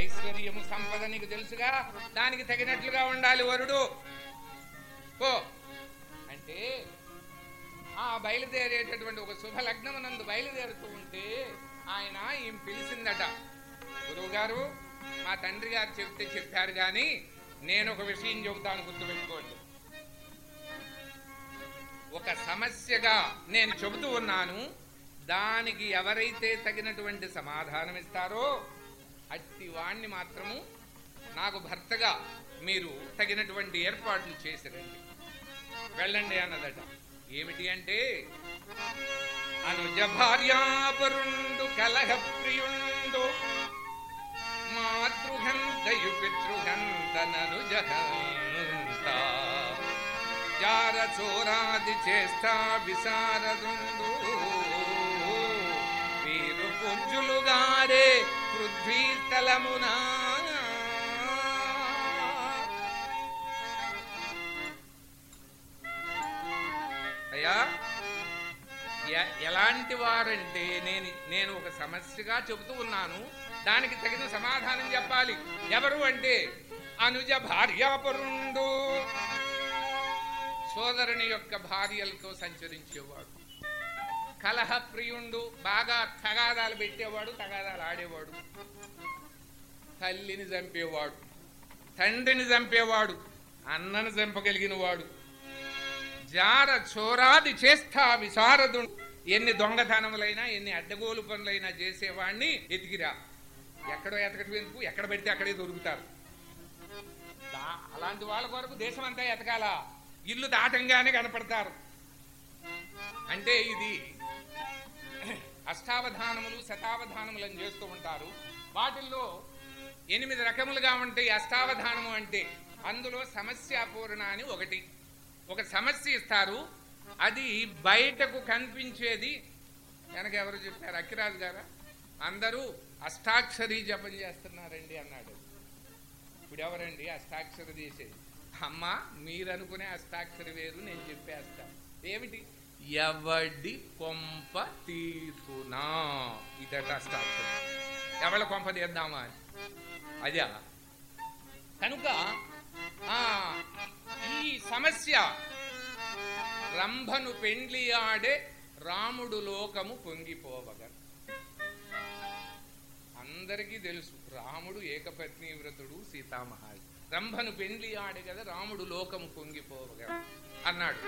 ఐశ్వర్యము సంపద నీకు తెలుసుగా? దానికి తగినట్లుగా ఉండాలి వరుడు. పో. అంటే ఆ బయలుదేరేటటువంటి ఒక శుభ లగ్నమునందు బయలుదేరుతూ ఉంటే ఆయన ఈమె పిలిచిందట? గురువుగారు మా తండ్రి గారు చెప్తే చెప్పారు కానీ నేను ఒక విషయం చెబుతాను గుర్తుపెట్టుకోండి. ఒక సమస్యగా నేను చెబుతూ ఉన్నాను. దానికి ఎవరైతే తగినటువంటి సమాధానం ఇస్తారో అట్టి వాణ్ణి మాత్రము నాకు భర్తగా మీరు తగినటువంటి ఏర్పాట్లు చేసిరండి. వెళ్ళండి అన్నదట. ఏమిటి అంటే అనుజ భార్యాపరుండు కలహ ప్రియుండు మాతృహంతయు పితృహంతననుజహంత చారచోరాది చేస్తా విశారదుండు వీరు పూజ్యులుగారే పృథ్వీతలమునా అయ్యా ఎలాంటి వారంటే నేను నేను ఒక సమస్యగా చెబుతూ ఉన్నాను. దానికి తగిన సమాధానం చెప్పాలి. ఎవరు అంటే అనుజ భార్యాపరుండు. సోదరుని యొక్క భార్యలతో సంచరించేవాడు. కలహ ప్రియుండు బాగా తగాదాలు పెట్టేవాడు తగాదాలు ఆడేవాడు. తల్లిని చంపేవాడు తండ్రిని చంపేవాడు అన్నను చంపగలిగిన వాడు జార చోరాది చేస్తా విశారదు ఎన్ని దొంగతనములైనా ఎన్ని అడ్డగోలు పనులైనా చేసేవాడిని ఎతికిరా. ఎక్కడో ఎతకటం ఎందుకు? ఎక్కడ పెడితే అక్కడే దొరుకుతారు. అలాంటి వాళ్ళ కొరకు దేశం అంతా ఎతకాల? ఇల్లు దాటంగానే కనపడతారు. అంటే ఇది అష్టావధానములు శతావధానములు అని చేస్తూ ఉంటారు. వాటిల్లో ఎనిమిది రకములుగా ఉంటాయి అష్టావధానము అంటే అందులో సమస్యాపూర్ణ అని ఒకటి. ఒక సమస్య ఇస్తారు. అది బయటకు కనిపించేది వెనక ఎవరు చెప్పారు? అఖిరాజు గారా? అందరూ అష్టాక్షరి జపం చేస్తున్నారండి అన్నాడు. ఇప్పుడు ఎవరండి అష్టాక్షరి చేసేది? అమ్మ మీరనుకునే అష్టాక్షరి వేరు నేను చెప్పేస్తా. ఏమిటి? ఎవడి కొంప తీర్పునా ఇదట అష్టాక్షరి ఎవళ్ళ కొంప తీద్దామా? అని అదే కనుక ఈ సమస్య రంభను పెండ్లి ఆడే రాముడు లోకము పొంగిపోవగ. అందరికీ తెలుసు రాముడు ఏకపత్ని వ్రతుడు సీతామహారి రంభను పెండ్లి ఆడే కదా రాముడు లోకము పొంగిపోవగ అన్నాడు.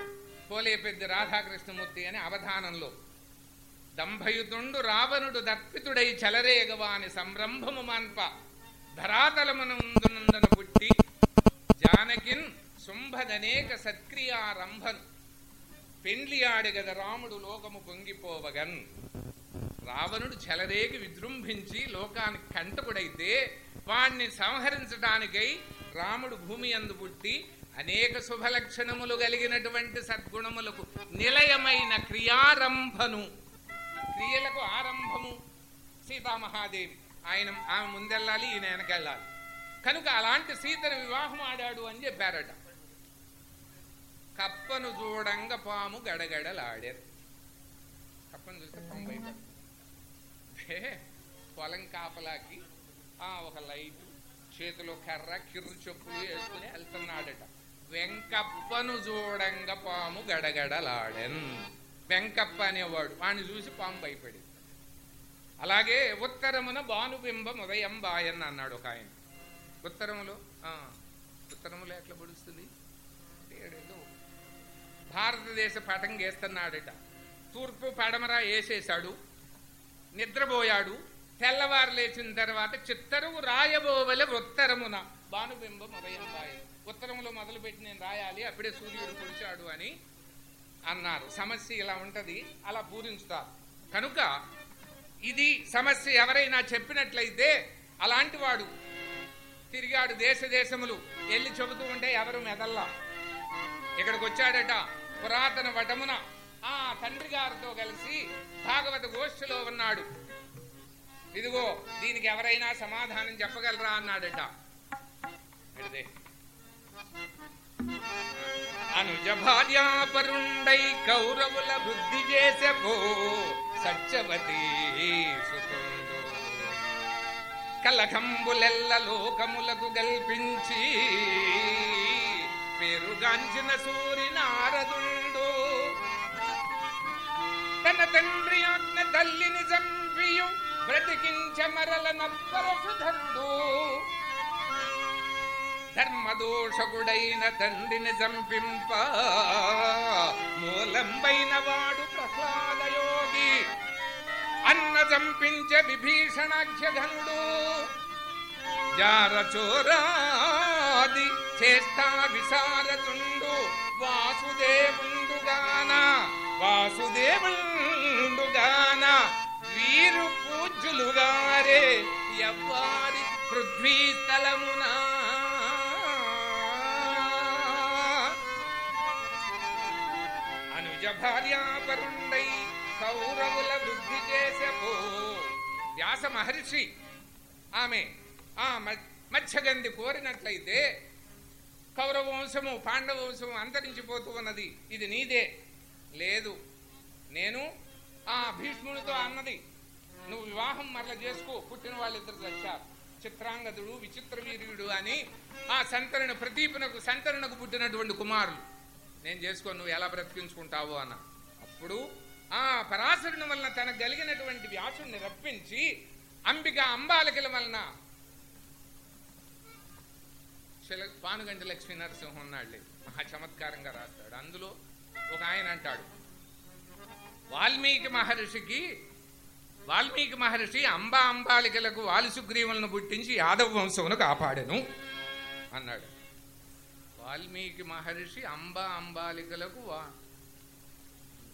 కోలేపెద్ది రాధాకృష్ణమూర్తి అని అవధానంలో. దంభయుతుండు రావణుడు దర్పితుడై చలరేగవాని సంరంభము మాన్ప. ధరాతలమునందునందన పుట్టి జానకిన్ శుంభదనేక సత్క్రియారంభను పెండ్లి గద రాముడు లోకము పొంగిపోవగన్. రావణుడు చెలరేగి విజృంభించి లోకానికి కంటకుడైతే వాణ్ణి సంహరించడానికై రాముడు భూమి అందు పుట్టి అనేక శుభలక్షణములు కలిగినటువంటి సద్గుణములకు నిలయమైన క్రియారంభను. క్రియలకు ఆరంభము సీతామహాదేవి. ఆయన ఆమె ముందెళ్ళాలి ఈయన వెనకెళ్ళాలి. కనుక అలాంటి సీతను వివాహం ఆడాడు అని చెప్పారట. కప్పను చూడంగ పాము గడగడలాడారు. కప్పను చూస్తే పాము పొలం కాపలాకి ఆ ఒక లైట్ చేతిలో కర్ర కిర్రు చెప్పులు వేసుకుని వెళ్తున్నాడట. వెంకప్పను చూడంగ పాము గడగడలాడెన్. వెంకప్ప అనేవాడు వాణ్ణి చూసి పాము భయపడింది. అలాగే ఉత్తరమున భానుబింబం ఉదయం బాయన్ అన్నాడు ఒక ఆయన. ఉత్తరములో? ఉత్తరములో ఎట్లా పొడుస్తుంది? భారతదేశ పటం గేస్తున్నాడట. తూర్పు పడమర వేసేశాడు నిద్రపోయాడు. తెల్లవారు లేచిన తర్వాత చిత్తరువు రాయబోవల ఉత్తరమున భానుబింబం ఉదయం బాయన్ ఉత్తరములో మొదలుపెట్టి నేను రాయాలి అప్పుడే సూర్యుడు కొలిచాడు అని అన్నారు. సమస్య ఇలా ఉంటుంది అలా పూరించుతారు కనుక ఇది సమస్య ఎవరైనా చెప్పినట్లయితే అలాంటి వాడు తిరిగాడు దేశ దేశములు వెళ్ళి చెబుతూ ఉంటే ఎవరు మెదల్లా ఇక్కడికి వచ్చాడట పురాతన వటమున. ఆ తండ్రి గారితో కలిసి భాగవత గోష్ఠిలో ఉన్నాడు. ఇదిగో దీనికి ఎవరైనా సమాధానం చెప్పగలరా? అన్నాడట. ఎడదే అనుజ భార్యాపరుండై కౌరవుల బుద్ధి చేసెపో సత్యవతి సుతుండు కలకంబులెల్ల లోకములకు గల్పించి పేరుగాంచిన సూరి నారదుండు. తన తండ్రి ఆజ్ఞ తల్లిని చంపియు బ్రతికించ మరల నప్పరసుధరుడు ధర్మదోషకుడైన తండ్రిని చంపింప మూలంబైన వాడు ప్రహ్లాదయోగి. అన్న చంపించ విభీషణాఖ్యఘనుడు జారచోరాది చేష్టా విశారదుండు వాసుదేవుండుగాన వాసుదేవుండుగాన వీరు పూజ్యులుగారే ఎవ్వారి పృథ్వీస్థలమునా అనుజ కౌరవుల వృద్ధి చేసెపో. వ్యాస మహర్షి ఆమె ఆ మత్స్యగంధి కోరినట్లయితే కౌరవ వంశము పాండవ వంశము అంతరించిపోతూ ఉన్నది. ఇది నీదే. లేదు నేను ఆ భీష్మునితో అన్నది. నువ్వు వివాహం మరల చేసుకో పుట్టిన వాళ్ళిద్దరు వచ్చారు చిత్రాంగదుడు విచిత్ర వీర్యుడు అని ఆ సంతరణ ప్రదీపునకు సంతరణకు పుట్టినటువంటి కుమారులు. నేను చేసుకో నువ్వు ఎలా బ్రతికించుకుంటావు అన్న. అప్పుడు ఆ పరాశరుని వలన తనకు కలిగినటువంటి వ్యాసుడిని రప్పించి అంబిక అంబాలికల వలన శిల పానుగంటి లక్ష్మీ నరసింహం ఉన్నాడులే మహా చమత్కారంగా రాస్తాడు. అందులో ఒక ఆయన అంటాడు వాల్మీకి మహర్షికి వాల్మీకి మహర్షి అంబా అంబాలికలకు వాలుసుగ్రీవులను పుట్టించి యాదవ వంశమును కాపాడెను అన్నాడు. వాల్మీకి మహర్షి అంబా అంబాలికలకు వా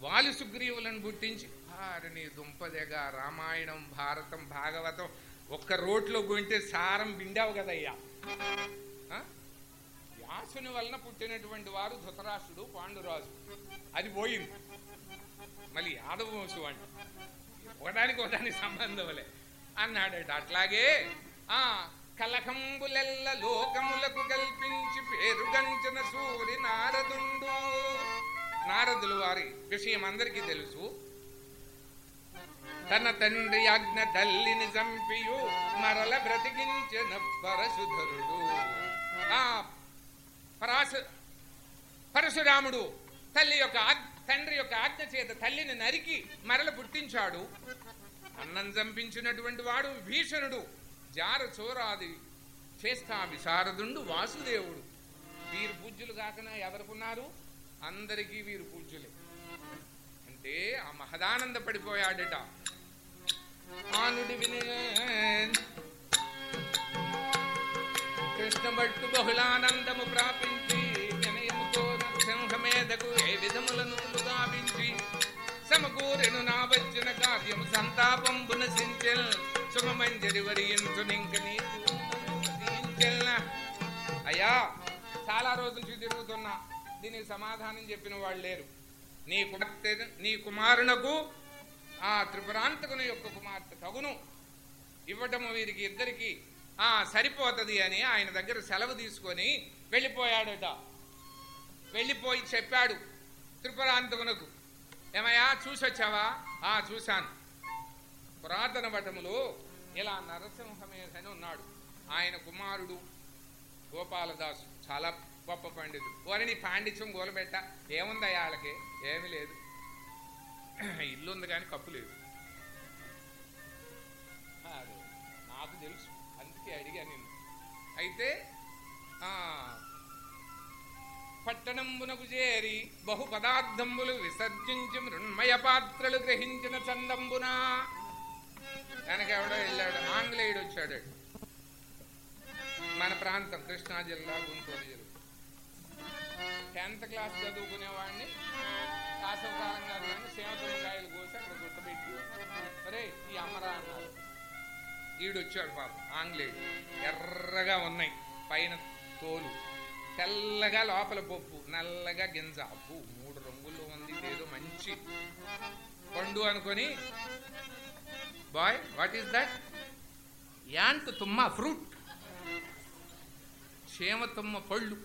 వాలి సుగ్రీవులను పుట్టించి వారిని దుంపదెగ రామాయణం భారతం భాగవతం ఒక్క రోట్లో గుంటే సారం బిండావు కదయ్యా. వ్యాసుని వలన పుట్టినటువంటి వారు ధృతరాష్ట్రుడు పాండురాజు. అది పోయింది. మళ్ళీ యాదవ వంశం అంట ఒకదానికి ఒకదానికి సంబంధం లే. అన్నాడట. అట్లాగే ఆ కలకంబులెల్ల లోకములకు కల్పించి పేరుగంచిన సూరి నారదుండు. నారదులు వారి విషయం అందరికీ తెలుసు. తన తండ్రి ఆజ్ఞ తల్లిని చంపియు మరల బ్రతికించిన పరశుధరుడు. ఆ పరాశు పరశురాముడు తల్లి యొక్క తండ్రి యొక్క ఆజ్ఞ చేత తల్లిని నరికి మరల పుట్టించాడు. అన్నం చంపించినటువంటి వాడు భీషణుడు జార చోరాది చేస్తా విశారదుండు వాసుదేవుడు. వీరు పూజ్యులు కాకనా? ఎవరుకున్నారు? అందరికీ వీరు పూజ్యులే. అంటే ఆ మహదానంద పడిపోయాడట ఆనుడి వినే కృష్ణ భట్టు బహుళానందము ప్రాపించి వినయముతో నరసింహమేదకు ఏ విధములను గావించి సమకూరెను నా వచ్చిన కార్యము సంతాపం సించెల్ సుఖమంజరి వరియంతు నీకు? అయ్యా చాలా రోజుల నుంచి తిరుగుతున్నా. దీనికి సమాధానం చెప్పిన వాళ్ళు లేరు. నీ కుమార్తె నీ కుమారునకు ఆ త్రిపురాంతకుని యొక్క కుమార్తె తగును. ఇవ్వటము వీరికి ఇద్దరికి ఆ సరిపోతది అని ఆయన దగ్గర సెలవు తీసుకొని వెళ్ళిపోయాడట. వెళ్ళిపోయి చెప్పాడు త్రిపురాంతకునకు. ఏమయ్యా చూసొచ్చావా? ఆ చూశాను. పురాతన వటములో ఇలా నరసింహమేధని ఉన్నాడు? ఆయన కుమారుడు గోపాలదాసు. చాలా గొప్ప పండితుడు. వారిని పాండిత్యం గోలబెట్ట ఏముంది వాళ్ళకి ఏమీ లేదు. ఇల్లు ఉంది కానీ కప్పు లేదు. అదే, నాకు తెలుసు. అందుకే అడిగా నేను అయితే పట్టణంబునకు చేరి బహు పదార్థంబులు విసర్జించి మృణ్మయ పాత్రలు గ్రహించిన చందంబున వెనకెవడో వెళ్ళాడు. ఆంగ్లేయుడు వచ్చాడు. మన ప్రాంతం కృష్ణా జిల్లా గుంటూరు జిల్లా. Tenth class చదువుకునేవాడిని. కాసవకాలంగా కానీ సేవతమ్మకాయలు కోసి అక్కడ గుర్తుపెట్టి అరే ఈ అమ్మరా అన్నారు. ఈడు వచ్చాడు పాపం ఆంగ్లేయుడు. ఎర్రగా ఉన్నాయి పైన తోలు. తెల్లగా లోపల పప్పు నల్లగా గింజ. అప్పు మూడు రంగుల్లో ఉంది ఏదో మంచి పండు అనుకొని boy what is that ant తుమ్మ ఫ్రూట్ క్షేమ తుమ్మ పళ్ళు.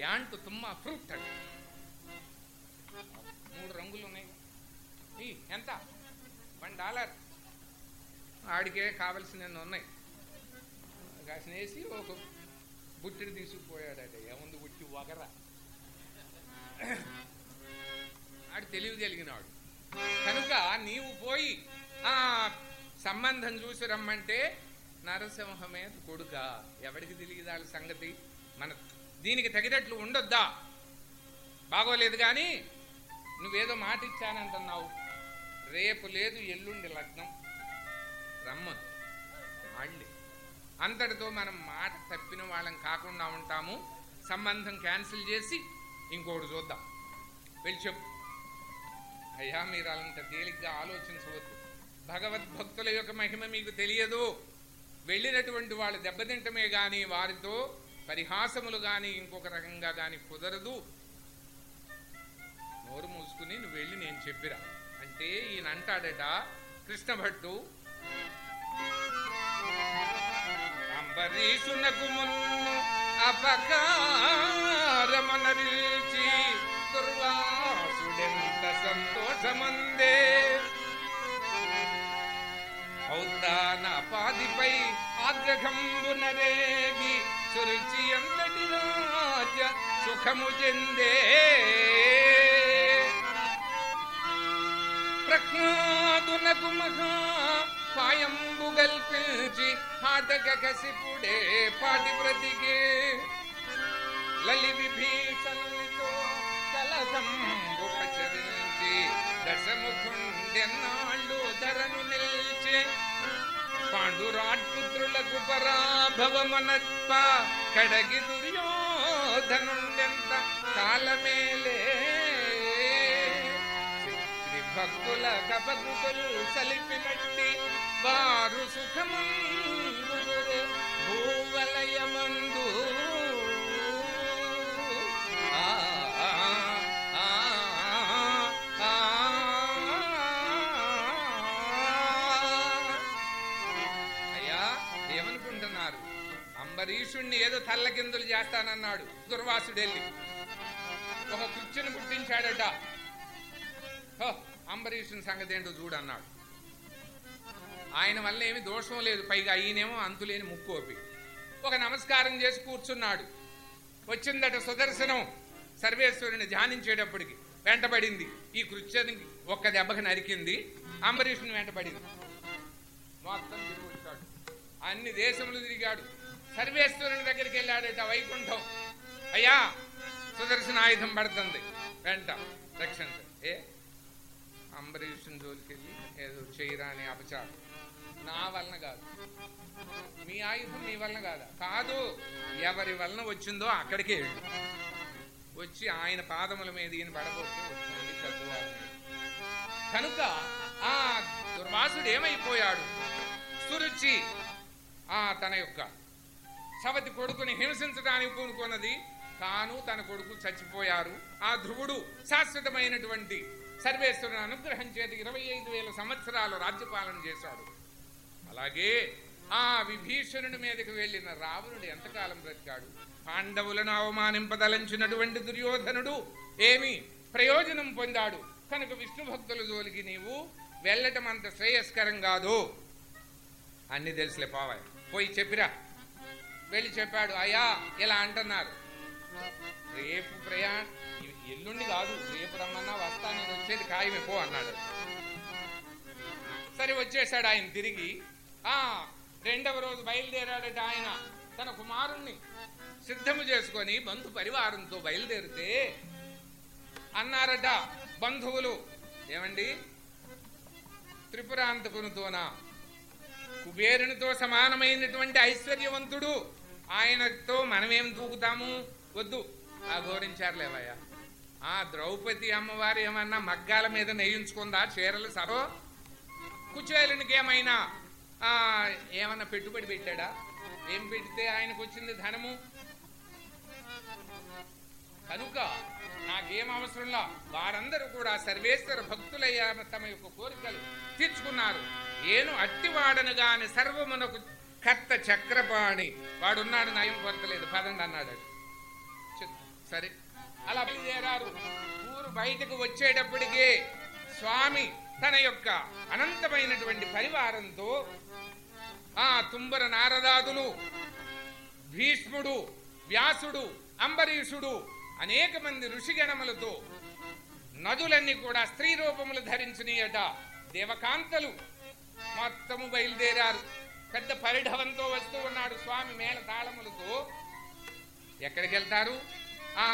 యాంట్ తుమ్మ ఫ్రూట్ అండి. మూడు రంగులు ఉన్నాయి. ఎంత? One dollar. ఆడికే కావలసినవి ఉన్నాయి. కాసినేసి ఒక బుట్టిని తీసుకుపోయాడట. ఏముంది బుట్టి వగర? ఆడు తెలివి కలిగినాడు కనుక నీవు పోయి ఆ సంబంధం చూసి రమ్మంటే నరసింహమే కొడుక. ఎవడికి తెలియదు సంగతి? మన దీనికి తగినట్లు ఉండొద్దా? బాగోలేదు కానీ నువ్వేదో మాట ఇచ్చానంటున్నావు. రేపు లేదు ఎల్లుండి లగ్నం. రమ్మను. వాళ్ళే అంతటితో మనం మాట తప్పిన వాళ్ళం కాకుండా ఉంటాము. సంబంధం క్యాన్సిల్ చేసి ఇంకోటి చూద్దాం. వెళ్ళి చెప్పు. అయ్యా మీరు అలంత తేలిగ్గా ఆలోచించవద్దు భగవద్భక్తుల యొక్క మహిమ మీకు తెలియదు. వెళ్ళినటువంటి వాళ్ళు దెబ్బతింటమే కానీ వారితో పరిహాసములు కానీ ఇంకొక రకంగా కానీ కుదరదు. నోరు మూసుకుని నువ్వు వెళ్ళి నేను చెప్పిరా. అంటే ఈయన అంటాడట కృష్ణ భట్టు అంబరీషునకు మున్ను అపకారమనరిల్చి దుర్వాసుడెంత సంతోషమందే. ఔదాన పాదిపై ఆగ్రహంబునరేగి సురుచి ఎంతటి రాజ్య సుఖము చెందే. ప్రజ్ఞాదునకు మహా పాయంబు గల్పించి పాదక కసిపుడే పాటి బ్రతికే. లలి విభీషణునితో కలసంబు ప్రచరించి దశముఖుండెన్నాళ్ళు ధరను నిల్చే పాండురాట్పుత్రులకు పరాభవమనత్వ కడగి దుర్యోధనుండెంత కాలమేలే. శ్రీ భక్తుల కపకుతులు సలిపినట్టి వారు సుఖమందురు ఏదో తల్లకిందులు చేస్తానన్నాడు దుర్వాసుడెళ్ళి. ఒక కుర్చీని పుట్టించాడట అంబరీషుని సంగతి ఏంటో చూడన్నాడు. ఆయన వల్ల ఏమి దోషం లేదు. పైగా ఈయనేమో అంతులేని ముక్కోపి. ఒక నమస్కారం చేసి కూర్చున్నాడు. వచ్చిందట సుదర్శనం సర్వేశ్వరుని ధ్యానించేటప్పటికి. వెంటబడింది ఈ కృత్యని ఒక్క దెబ్బకి నరికింది. అంబరీషుని వెంటబడింది మొత్తం తిరిగి వచ్చాడు. అన్ని దేశములు తిరిగాడు. సర్వేశ్వరుని దగ్గరికి వెళ్ళాడట వైకుంఠం. అయ్యా సుదర్శన ఆయుధం పడుతుంది. వెంట రక్షణ. ఏ? అంబరీషుని జోలికెళ్ళి ఏదో చేయరా అనే అపచారం. నా వలన కాదు. మీ ఆయుధం మీ వలన కాదా? కాదు. ఎవరి వలన వచ్చిందో అక్కడికే వెళ్ళు. వచ్చి ఆయన పాదముల మీద ఈయన పడబోతే వచ్చింది కనుక ఆ దుర్వాసుడు ఏమైపోయాడు? సురుచి ఆ తన యొక్క సవతి కొడుకుని హింసించడానికి పూనుకున్నది. తాను తన కొడుకు చచ్చిపోయారు. ఆ ధ్రువుడు శాశ్వతమైనటువంటి సర్వేశ్వరుని అనుగ్రహం చేతి ఇరవై ఐదు వేల సంవత్సరాలు రాజ్యపాలన చేశాడు. అలాగే ఆ విభీషణుడి మీదకి వెళ్ళిన రావణుడు ఎంతకాలం బ్రతికాడు? పాండవులను అవమానింపదలంచినటువంటి దుర్యోధనుడు ఏమి ప్రయోజనం పొందాడు. కనుక విష్ణు భక్తుల జోలికి నీవు వెళ్ళటం అంత శ్రేయస్కరం కాదు. అన్ని తెలుసులే పావాయి పోయి చెప్పిరా. వెళ్ళి చెప్పాడు అయ్యా ఇలా అంటున్నారు. రేపు ప్రయాణ ఎల్లుండి కాదు రేపు రమ్మన్నా వస్తా నేను వచ్చేది ఖాయమే పో అన్నాడు. సరే వచ్చేసాడు ఆయన తిరిగి. ఆ రెండవ రోజు బయలుదేరాడట ఆయన తన కుమారుణ్ణి. సిద్ధము చేసుకొని బంధు పరివారంతో బయలుదేరితే అన్నారట బంధువులు ఏమండి? త్రిపురాంతకునితోనా? కుబేరునితో సమానమైనటువంటి ఐశ్వర్యవంతుడు ఆయనతో మనమేం దూకుతాము? వద్దు. ఆ ఘోరించారులేవయ్యా ఆ ద్రౌపది అమ్మవారు ఏమన్నా మగ్గాల మీద నెయ్యించుకుందా చీరలు సరో కుచేలునికి ఏమైనా ఆ, ఏమన్నా పెట్టుబడి పెట్టాడా? ఏం పెడితే ఆయనకు వచ్చింది ధనము? కనుక నాకేం అవసరంలా? వారందరూ కూడా సర్వేశ్వర భక్తులయ్యా తమ యొక్క కోరికలు తీర్చుకున్నారు. ఏను అట్టివాడను గాని సర్వమునకు కర్త చక్రపాణి. వాడున్నాడు నయం కొరతలేదు పదండి అన్నాడు. సరే. అలా బయలుదేరారు. ఊరు బయటకు వచ్చేటప్పటికే స్వామి తన యొక్క అనంతమైనటువంటి పరివారంతో ఆ తుంబర నారదాదులు భీష్ముడు వ్యాసుడు అంబరీషుడు అనేక మంది ఋషిగణములతో నదులన్నీ కూడా స్త్రీ రూపములు ధరించినయట దేవకాంతలు. మొత్తము బయలుదేరారు. పెద్ద పరిఢవంతో వస్తూ ఉన్నాడు స్వామి మేళ తాళములతో ఎక్కడికి వెళ్తారు? ఆ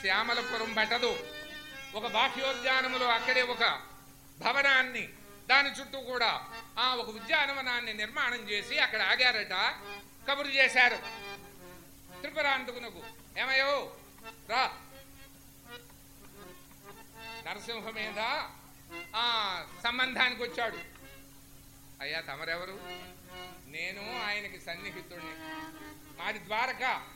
శ్యామలపురం బటదు ఒక బాహ్యోద్యానములో అక్కడే ఒక భవనాన్ని దాని చుట్టూ కూడా ఆ ఒక ఉద్యానవనాన్ని నిర్మాణం చేసి అక్కడ ఆగారట. కబురు చేశారు. త్రిపురాంతకునకు ఏమయ్యో? రా. నరసింహ మీద ఆ సంబంధానికి వచ్చాడు. అయ్యా తమరెవరు? నేను ఆయనకి సన్నిహితుడిని మాది ద్వారక.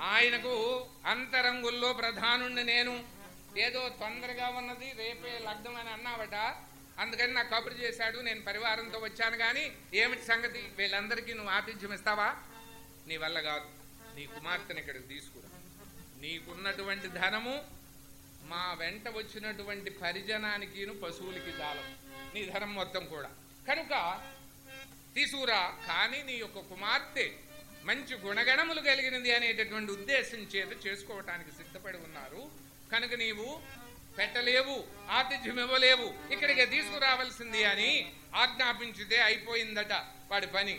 ఆయనకు అంతరంగుల్లో ప్రధానుణ్ణి నేను. ఏదో తొందరగా ఉన్నది రేపే లగ్నం అని అన్నావట. అందుకని నాకు కబురు చేశాడు నేను పరివారంతో వచ్చాను కానీ ఏమిటి సంగతి? వీళ్ళందరికీ నువ్వు ఆతిథ్యం ఇస్తావా? నీ వల్ల కాదు. నీ కుమార్తెని ఇక్కడికి తీసుకురా. నీకున్నటువంటి ధనము మా వెంట వచ్చినటువంటి పరిజనానికిను పశువులకి దాలం నీ ధనం మొత్తం కూడా. కనుక తీసుకురా కానీ నీ యొక్క కుమార్తె మంచి గుణగణములు కలిగినది అనేటటువంటి ఉద్దేశం చేత చేసుకోవటానికి సిద్ధపడి ఉన్నారు. కనుక నీవు పెట్టలేవు ఆతిథ్యం ఇవ్వలేవు ఇక్కడికి తీసుకురావాల్సింది అని ఆజ్ఞాపించితే అయిపోయిందట వాడి పని.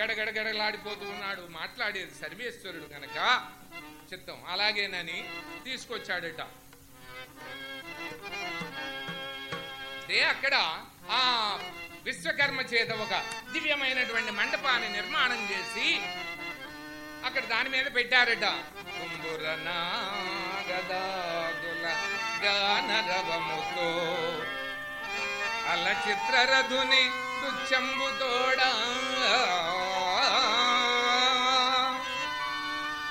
గడగడగడలాడిపోతూ ఉన్నాడు మాట్లాడేది సర్వేశ్వరుడు కనుక చిత్తం. అలాగేనని తీసుకొచ్చాడట. అక్కడ ఆ విశ్వకర్మ చేత ఒక దివ్యమైనటువంటి మండపాన్ని నిర్మాణం చేసి అక్కడ దాని మీద పెట్టారట. కుంబుర నాగదాదుల అల చిత్రరథుని తుచ్చంబుతోడా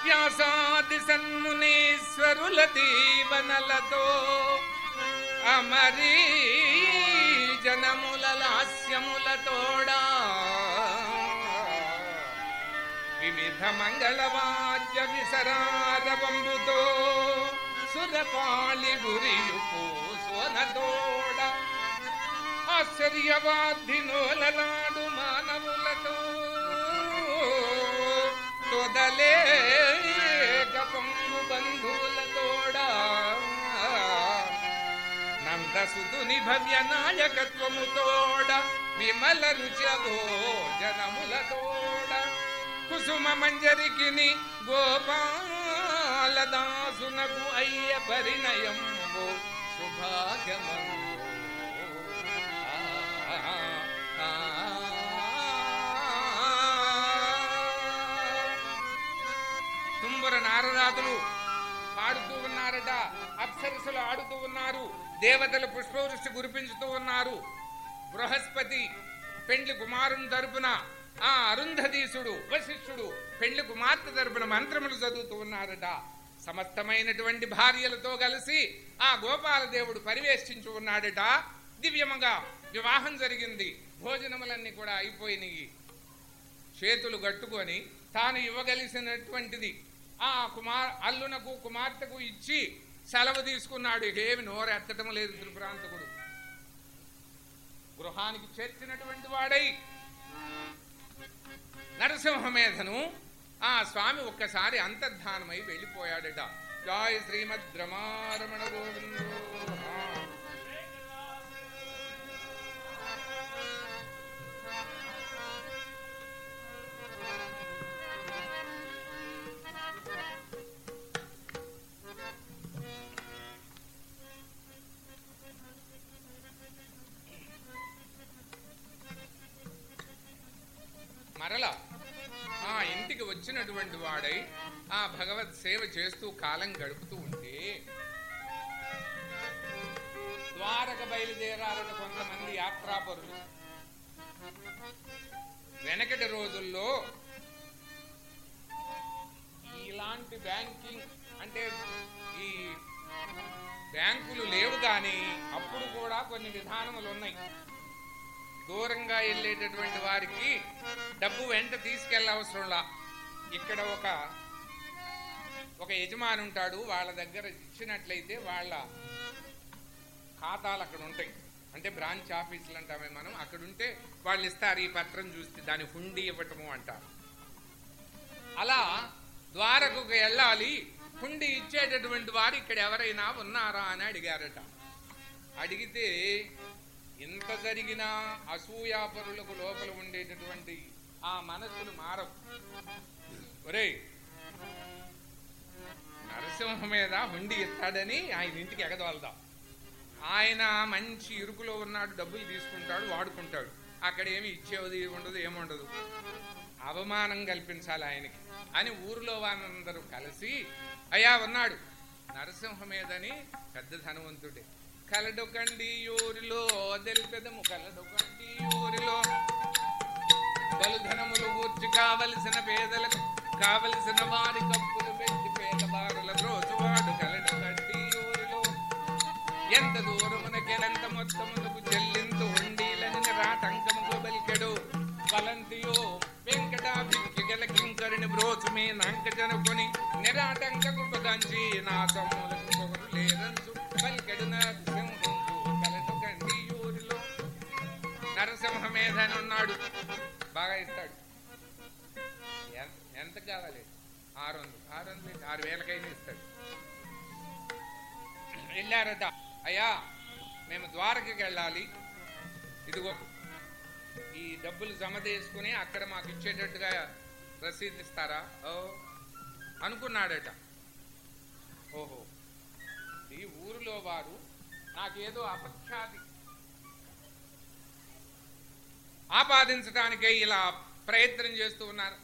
వ్యాసాది సన్మునీశ్వరుల దీవనలతో అమరీ జనముల లాస్యములతోడా వివిధ మంగళవాద్య విసరారవంబుతో సురపాళి గురియుపు సోనతోడ ఆశ్చర్యవాదినోలలాడు మానవులతో తొదలే నందసుతుని భవ్య నాయకత్వముతోడ విమల రుచవో జనములతోడ కుసుమ మంజరికిని గోపాలదాసునకు అయ్య పరిణయంబు శుభాగమందు తుంబుర నారదాదులు ఆడుతూ ఉన్నారట అప్సరసులు ఆడుతూ ఉన్నారు దేవతలు పుష్పవృష్టి కురిపించుతూ ఉన్నారు. బృహస్పతి పెండ్లి కుమారుని తరపున ఆ అరుంధతీసుడు వశిష్ఠుడు పెండ్లి కుమార్తె తరపున మంత్రములు చదువుతూ ఉన్నారట. సమస్తమైనటువంటి భార్యలతో కలిసి ఆ గోపాల దేవుడు పరివేష్టించు ఉన్నాడట. దివ్యముగా వివాహం జరిగింది. భోజనములన్నీ కూడా అయిపోయినాయి. చేతులు కట్టుకొని తాను ఇవ్వగలిసినటువంటిది ఆ కుమార్ అల్లునకు కుమార్తెకు ఇచ్చి సెలవు తీసుకున్నాడు. ఏమి నోరెత్తటం లేదు త్రిపురాంతకుడు. గృహానికి చేర్చినటువంటి వాడై నరసింహమేధను ఆ స్వామి ఒక్కసారి అంతర్ధానమై వెళ్ళిపోయాడట. జాయ్ శ్రీమద్ రమారమణ గోవిందో వచ్చినటువంటి వాడై ఆ భగవత్ సేవ చేస్తూ కాలం గడుపుతూ ఉంటే ద్వారక బయలుదేరాలని కొంతమంది యాత్రాపరులు వెనకటి రోజుల్లో ఇలాంటి బ్యాంకింగ్ అంటే ఈ బ్యాంకులు లేవు కానీ అప్పుడు కూడా కొన్ని విధానములు ఉన్నాయి. దూరంగా వెళ్ళేటటువంటి వారికి డబ్బు వెంట తీసుకెళ్ళవసరంలా. ఇక్కడ ఒక ఒక యజమాని ఉంటాడు వాళ్ళ దగ్గర ఇచ్చినట్లయితే వాళ్ళ ఖాతాలు అక్కడ ఉంటాయి. అంటే బ్రాంచ్ ఆఫీసులు అంటామే మనం అక్కడ ఉంటే వాళ్ళు ఇస్తారు ఈ పత్రం చూస్తే దాని హుండీ ఇవ్వటము అంటారు. అలా ద్వారకు వెళ్ళాలి హుండీ ఇచ్చేటటువంటి వారు ఇక్కడ ఎవరైనా ఉన్నారా అని అడిగారట. అడిగితే ఇంత జరిగినా అసూయాపరులకు లోపల ఉండేటటువంటి ఆ మనస్సులు మారవు. ఒరే నరసింహ మీద హుండి ఇస్తాడని ఆయన ఇంటికి ఎగదోలదాం. ఆయన మంచి ఇరుకులో ఉన్నాడు డబ్బులు తీసుకుంటాడు వాడుకుంటాడు. అక్కడ ఏమి ఇచ్చేది ఉండదు ఏముండదు అవమానం కల్పించాలి ఆయనకి. అని ఊరిలో వాళ్ళందరూ కలిసి అయ్యా ఉన్నాడు. నరసింహ మీదని పెద్ద ధనవంతుడే. కలడుకండి ఊరిలో తెలిపెదము కలడుకండి ఊరిలో బలుధనములు గూర్చి కావలసిన పేదలకు కావలసిన వారి కప్పులు పెట్టి పేదవారుల రోజువాడు కలడు కట్టి ఊరిలో. ఎంత దూరమునకెలంత మొత్తమునకు చెల్లింతు ఉండీలని రాటంకముకు బలికెడు వలంతియో వెంకటాభిక్కి గల కింకరిని బ్రోచుమే నంక జనుకొని నిరాటంకకు గంజి నా తమ్ములకు పొగరు లేదంచు పలికెడు నరసింహం కలడు కండి ఊరిలో. నరసింహమేధనున్నాడు. ఆరు వందలు ఆరు వందలు ఆరు వేలకైనా ఇస్తాడు. వెళ్ళారట అయ్యా మేము ద్వారకకి వెళ్ళాలి. ఇదిగో ఈ డబ్బులు జమ చేసుకుని అక్కడ మాకు ఇచ్చేటట్టుగా రసీదు ఇస్తారా? ఓ అనుకున్నాడట. ఓహో ఈ ఊరిలో వారు నాకేదో అపఖ్యాతి. ఆపాదించడానికే ఇలా ప్రయత్నం చేస్తూ ఉన్నారు.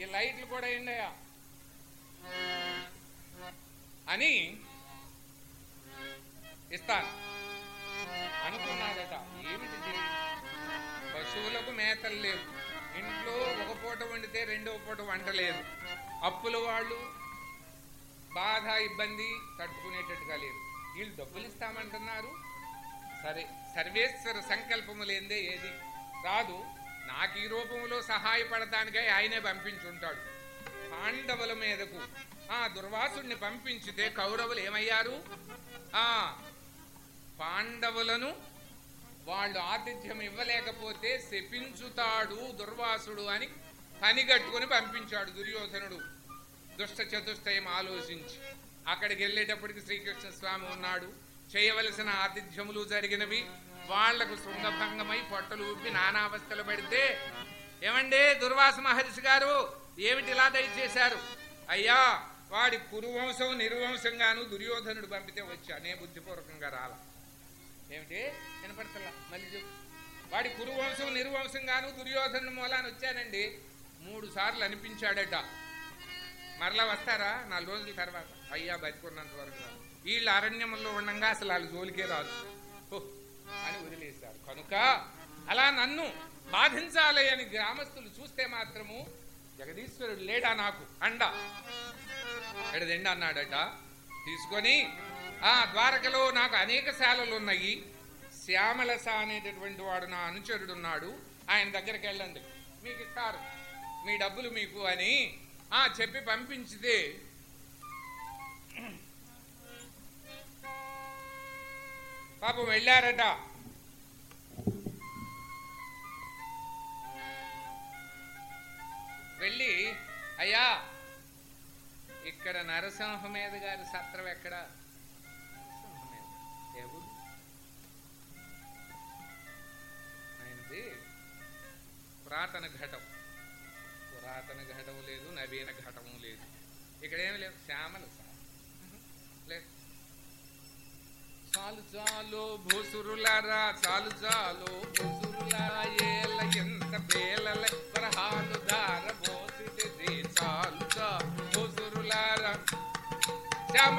ఈ లైట్లు కూడా ఏంటయ్యా అని ఇస్తాను. అనుకున్నాడట. ఏమిటి పశువులకు మేతలు లేవు. ఇంట్లో ఒక పూట వండితే రెండవ పూట వంట లేదు. అప్పుల వాళ్ళు బాధ ఇబ్బంది తట్టుకునేటట్టుగా లేదు వీళ్ళు డబ్బులు ఇస్తామంటున్నారు. సరే సర్వేశ్వర సంకల్పము లేదే ఏది? రాదు. నాకు ఈ రూపంలో సహాయపడటానికై ఆయనే పంపించుంటాడు. పాండవుల మీదకు ఆ దుర్వాసుడిని పంపించితే కౌరవులు ఏమయ్యారు? ఆ పాండవులను వాళ్ళు ఆతిథ్యం ఇవ్వలేకపోతే శపించుతాడు దుర్వాసుడు అని పనిగట్టుకుని పంపించాడు దుర్యోధనుడు. దుష్ట చతుష్టయం ఆలోచించి అక్కడికి వెళ్ళేటప్పటికి శ్రీకృష్ణ స్వామి ఉన్నాడు. చేయవలసిన ఆతిథ్యములు జరిగినవి వాళ్ళకు శృంగభంగమై పొట్టలు ఊపి నానావస్థలు పడితే ఏమండే దుర్వాస మహర్షి గారు? ఏమిటి ఇలా దయచేశారు. అయ్యా వాడి కురువంశం నిర్వంశంగాను దుర్యోధనుడు పంపితే వచ్చా. నే బుద్ధిపూర్వకంగా రాల. ఏమిటి? వినపడతలా మళ్ళీ చెప్పు. వాడి కురువంశం నిర్వంశంగాను దుర్యోధను మూలాన్ని వచ్చానండి. మూడు సార్లు అనిపించాడట. మరలా వస్తారా? నాలుగు రోజుల తర్వాత. అయ్యా బతికున్నంత వరకు వీళ్ళు అరణ్యంలో ఉండగా అసలు వాళ్ళు జోలికే రాదు. అని వదిలేశారు. కనుక అలా నన్ను బాధించాలి అని గ్రామస్తులు చూస్తే మాత్రము జగదీశ్వరుడు లేడా నాకు? అండ. ఎడదండి అన్నాడట? తీసుకొని ఆ ద్వారకలో నాకు అనేక శాలలు ఉన్నాయి శ్యామలస అనేటటువంటి వాడు నా అనుచరుడు ఉన్నాడు ఆయన దగ్గరికి వెళ్ళండి. మీకు ఇస్తారు. మీ డబ్బులు మీకు అని ఆ చెప్పి పంపించితే పాపం వెళ్ళారట. వెళ్ళి అయ్యా ఇక్కడ నరసింహమేద గారి సత్రం ఎక్కడ? నరసింహమేద. ఆయనది పురాతన ఘటం. పురాతన ఘటం లేదు నవీన ఘటము లేదు. ఇక్కడ ఏమి లేదు శ్యామల. సార్ లేదు చాలు చాలు భూసురులారా చాలు చాలు భూసురులారా ఎంత పేలల వరహాలు దార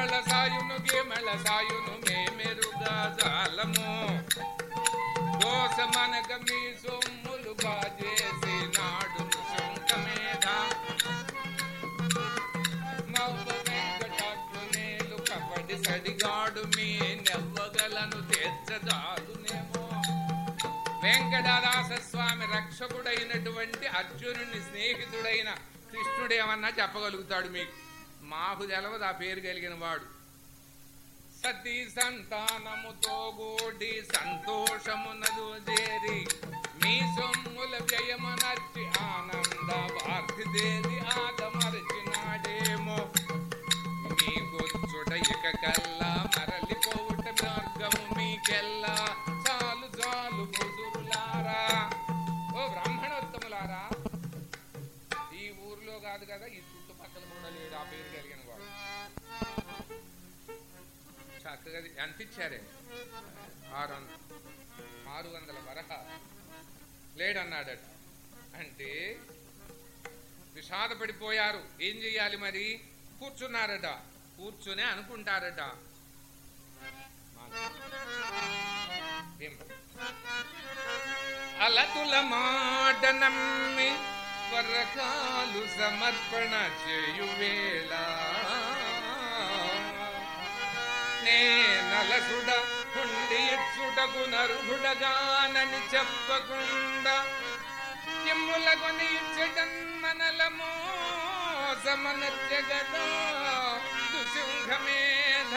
శ్యామల సాయును గేమల సాయును మేమెరుగా జాలము. దోషమనక మీ సొమ్ములు బాజేసి నాడు శంకమేధ నవ్వ వెంకటాగ్రునేలు కబడి సడిగాడు మీ నెవ్వగలను తీర్చదాలునేమో వెంకటదాస స్వామి రక్షకుడైనటువంటి అర్జునుని స్నేహితుడైన కృష్ణుడేమన్నా చెప్పగలుగుతాడు మీకు? మాకు తెలవదు ఆ పేరు కలిగిన వాడు. సతీ సంతానముతో గూడి సంతోషమునదు చేరి మీ సొమ్ముల వ్యయమనర్చి ఆనంద వార్తిదేది చుట్టుపక్కల కూడా లేడు ఆ పేరు కలిగిన వాడు చక్కగా ఎంత ఇచ్చారే? ఆరు ఆరు వందల వరహ. లేడన్నాడట. అంటే విషాదపడిపోయారు. ఏం చెయ్యాలి మరి? కూర్చున్నారట. కూర్చునే అనుకుంటారట. అలతుల మాట నమ్మి వరకాలు సమర్పణ చేయువేళ. నే నలసుడ ఉండి ఇచ్చుటకు నరుహుడగానని చెప్పకుండా ఎమ్ములకొని ఇచ్చటం మనలమో సమనత్యగదా దుసింహమేధ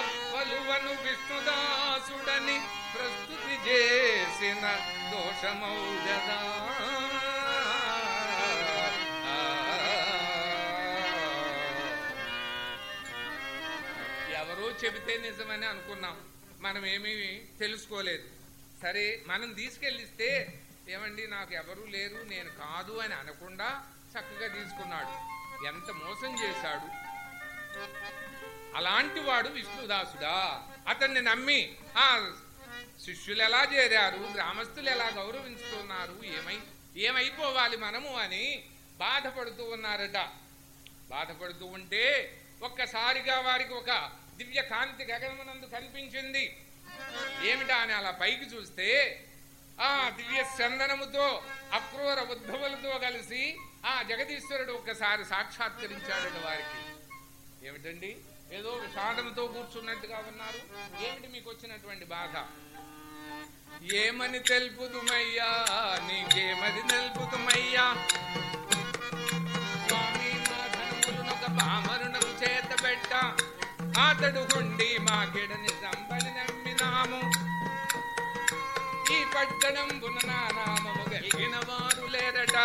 అప్పలువను విష్ణుదాసుడని ప్రస్తుతి చేసిన దోషమౌ గదా చెబితే నిజమని అనుకున్నాం. మనం ఏమీ తెలుసుకోలేదు. సరే మనం తీసుకెళ్ళిస్తే ఏమండి నాకు ఎవరు లేరు నేను కాదు అని అనకుండా చక్కగా తీసుకున్నాడు. ఎంత మోసం చేశాడు. అలాంటి వాడు విష్ణుదాసుడా. అతన్ని నమ్మి ఆ శిష్యులు ఎలా చేరారు గ్రామస్తులు ఎలా గౌరవించుతున్నారు ఏమై ఏమైపోవాలి మనము అని బాధపడుతూ ఉన్నారట. బాధపడుతూ ఉంటే ఒక్కసారిగా వారికి ఒక దివ్య కాంతి గగనమునందు కనిపించింది. ఏమిటా అని అలా పైకి చూస్తే ఆ దివ్య చందనముతో అక్రూర ఉద్భవులతో కలిసి ఆ జగదీశ్వరుడు ఒక్కసారి సాక్షాత్కరించాడు వారికి. ఏమిటండి? ఏదో విషాదంతో కూర్చున్నట్టుగా ఉన్నారు. ఏమిటి మీకు వచ్చినటువంటి బాధ? ఏమని తెలుపుదుమయ్యా? నీకేమది తెలుపుదుమయ్యా? స్వామి మా చేత పెట్ట. అతడు గుండి మా గిడని సంపని నమ్మినాము ఈ పట్టణం నా కలిగిన వారు లేరట.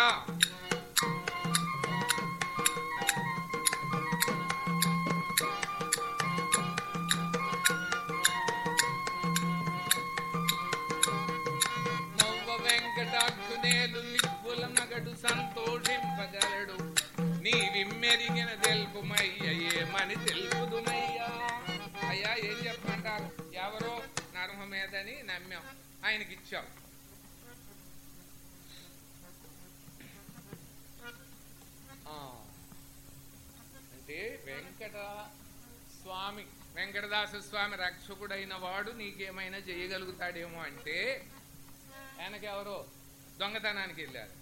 మీదని ఆయనకి ఇచ్చాం. అంటే వెంకట స్వామి వెంకటదాస స్వామి రక్షకుడైన వాడు నీకేమైనా చేయగలుగుతాడేమో అంటే ఆయనకెవరో దొంగతనానికి వెళ్ళారు.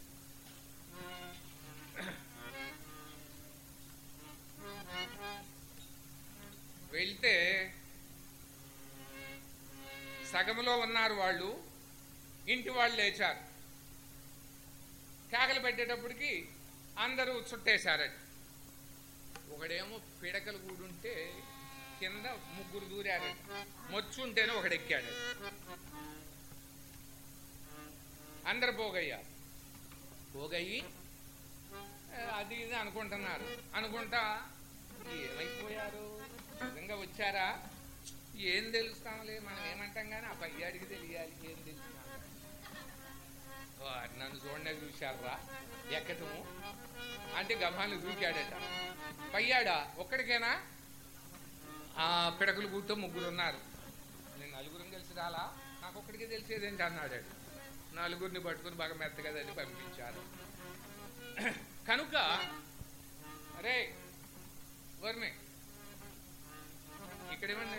సగంలో ఉన్నారు వాళ్ళు ఇంటి వాళ్ళు లేచారు. కేకలు పెట్టేటప్పటికి అందరూ చుట్టేశారట. ఒకడేమో పిడకలు కూడుంటే కింద ముగ్గురు దూరారు మొచ్చుంటేనే ఒకడెక్కాడు. అందరు పోగయ్యారు పోగయ్యి? అది ఇది అనుకుంటున్నారు. అనుకుంటా ఏమైపోయారు? నిజంగా వచ్చారా? ఏం తెలుస్తాంలే మనం ఏమంటాం కానీ ఆ పయ్యాడికి తెలియాలి ఏం తెలుసు నన్ను చూడనే చూశారా ఎక్కటము? అంటే గమాన్ని దూకాడట. పయ్యాడా? ఒక్కడికేనా? ఆ పిడకలు కూర్చో ముగ్గురు ఉన్నారు. నేను నలుగురం కలిసి రాలా? నాకు ఒక్కడికే తెలిసేదేంటి అన్నాడు. నలుగురిని పట్టుకుని బాగా మెత్తగా తల్లి పంపించారు. కనుక అరే వర్మే ఇక్కడేమన్నా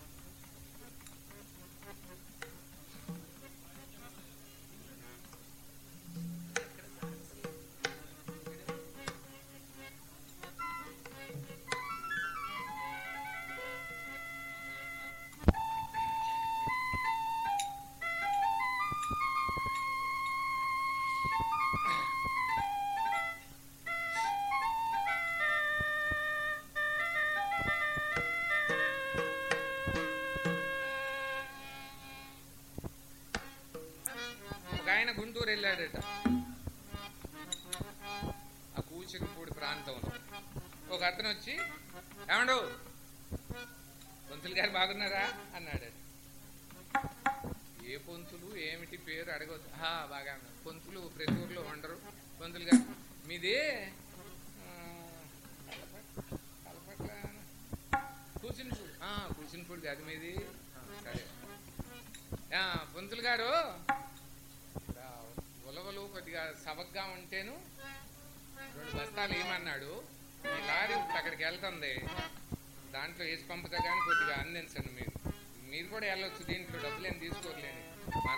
వెళ్ళాడట ఆ కూచికపూడి ప్రాంతంలో. ఒక అతను వచ్చి ఏమండు? పంతులు గారు బాగున్నారా? అన్నాడు ఏ పొంతులు? ఏమిటి పేరు? అడగవద్దు బాగా పొంతులు ప్రతి ఊర్లో ఉండరు పొంతులు గారు మీది కలపట్ల కూచినపూడి. కూచినపూడి కాదు మీది. సరే. పొంతులు గారు ఆ, ఉలవలు కొద్దిగా ఉంటేను రెండు బస్తాలు ఏమన్నాడు? ఈ లారీ అక్కడికి వెళ్తుంది. దాంట్లో వేసి పంపుతా కానీ కొద్దిగా అందించండి మీరు. మీరు కూడా వెళ్ళొచ్చు దీంట్లో డబ్బులు ఏం తీసుకోలేని మా